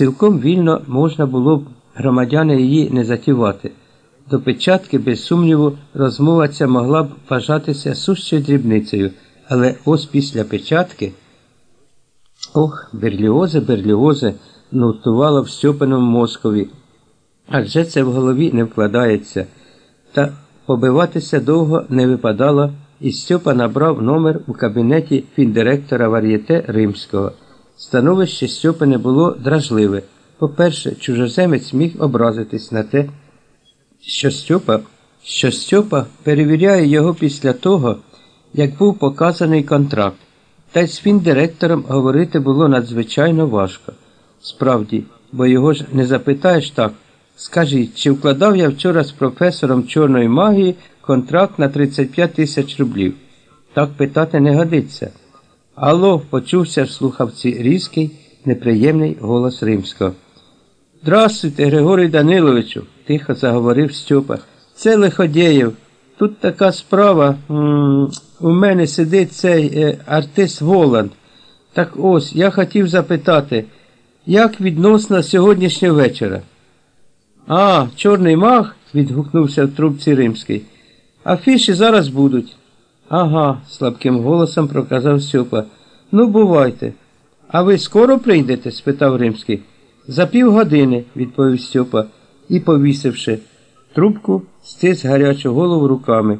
Цілком вільно можна було б громадяни її не затівати. До печатки, без сумніву, розмова ця могла б вважатися сущою дрібницею, але ось після печатки. Ох, берліозе, берліозе, нотувала в Стьопаному мозкові. Адже це в голові не вкладається. Та побиватися довго не випадало, і Стьопа набрав номер у кабінеті фіндиректора вар'єте Римського. Становище Стьопи не було дражливе. По-перше, чужоземець міг образитись на те, що Стьопа, що Стьопа перевіряє його після того, як був показаний контракт. Та й з фіндиректором говорити було надзвичайно важко. Справді, бо його ж не запитаєш так. Скажіть, чи вкладав я вчора з професором чорної магії контракт на 35 тисяч рублів? Так питати не годиться. Алло, почувся в слухавці різкий, неприємний голос римського. Здравствуйте, Григорій Даниловичу, тихо заговорив Стьопа. Це Лиходєєв. Тут така справа. М -м, у мене сидить цей е, артист Воланд. Так ось, я хотів запитати, як відносно сьогоднішнього вечора? А, чорний маг? відгукнувся в трубці римський. Афіші зараз будуть. Ага, слабким голосом проказав Стьопа. Ну, бувайте. А ви скоро прийдете? спитав римський. За півгодини, відповів Стьопа і, повісивши трубку, стис гарячу голову руками.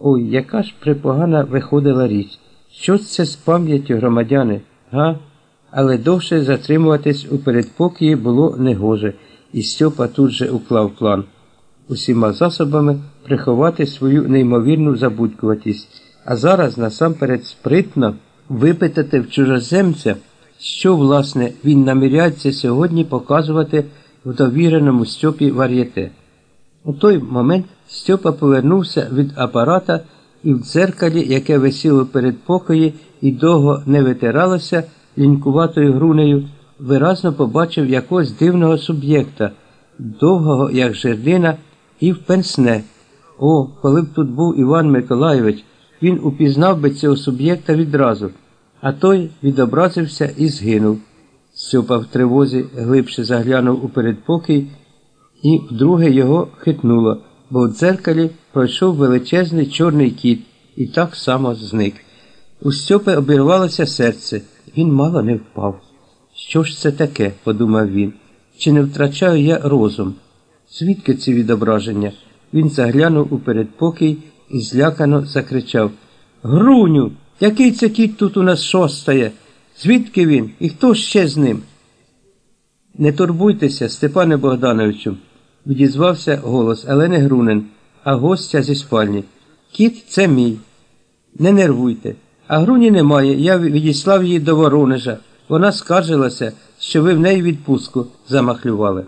Ой, яка ж припогана виходила річ. Що це з пам'яттю громадяни, га? Але довше затримуватись у передпокії було негоже, і Стьопа тут же уклав план. Усіма засобами приховати свою неймовірну забудькуватість, а зараз насамперед спритно випитати в чужоземця, що, власне, він наміряється сьогодні показувати в довіреному Стьопі вар'єте. У той момент Стьопа повернувся від апарата і в дзеркалі, яке висіло перед покої і довго не витиралося лінькуватою грунею, виразно побачив якогось дивного суб'єкта, довгого, як жердина, і в пенсне. О, коли б тут був Іван Миколайович, він упізнав би цього суб'єкта відразу, а той відобразився і згинув. Стьопа в тривозі глибше заглянув у передпокій і вдруге його хитнуло, бо в дзеркалі пройшов величезний чорний кіт і так само зник. У Стьопи обірвалося серце, він мало не впав. Що ж це таке? подумав він. Чи не втрачаю я розум? Звідки ці відображення? Він заглянув у передпокій і злякано закричав Груню, який це кіт тут у нас шостає? Звідки він? І хто ще з ним? Не турбуйтеся, Степане Богдановичу відізвався голос, але не Грунен, а гостя зі спальні. Кіт це мій. Не нервуйте. А Груні немає. Я відіслав її до Воронежа. Вона скаржилася, що ви в неї відпустку замахлювали.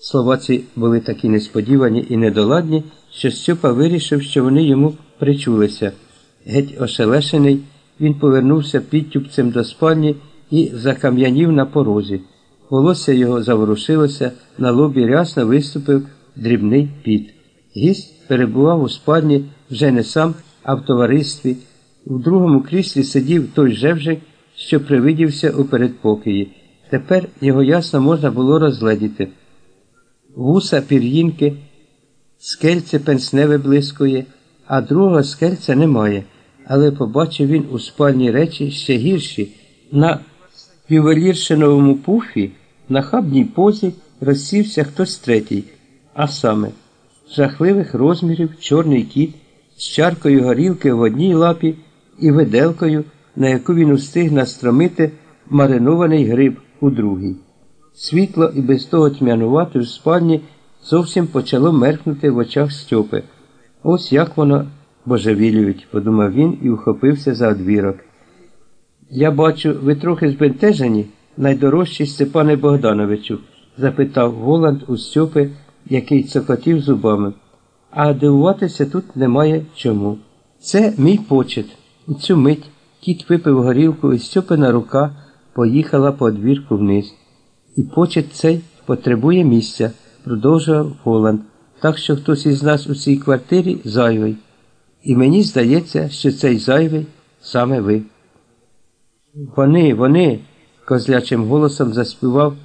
Слова ці були такі несподівані і недоладні, що Стьопа вирішив, що вони йому причулися. Геть ошелешений, він повернувся підтюпцем до спальні і закам'янів на порозі. Волосся його заворушилося, на лобі рясно виступив дрібний піт. Гість перебував у спальні вже не сам, а в товаристві. У другому кріслі сидів той жевжик, що привидівся у передпокої. Тепер його ясно можна було розгледіти. Вуса пір'їнки, скельце пенсневе блискує, а другого скельця немає. Але побачив він у спальні речі ще гірші. На ювеліршиновому пуфі на хабній позі розсівся хтось третій, а саме жахливих розмірів чорний кіт з чаркою горілки в одній лапі і виделкою, на яку він устиг настромити маринований гриб у другій. Світло і без того тьмянувати в спальні зовсім почало меркнути в очах Стьопи. Ось як воно божевілюють, подумав він і ухопився за одвірок. Я бачу, ви трохи збентежені найдорожчий Степане Богдановичу? запитав Голланд у Стьопи, який цокотів зубами. А дивуватися тут немає чому. Це мій почет. У цю мить кіт випив горілку, і Стьопина рука поїхала по двірку вниз. І почет цей потребує місця, продовжував Голланд, так що хтось із нас у цій квартирі зайвий. І мені здається, що цей зайвий саме ви. Вони, вони козлячим голосом заспівав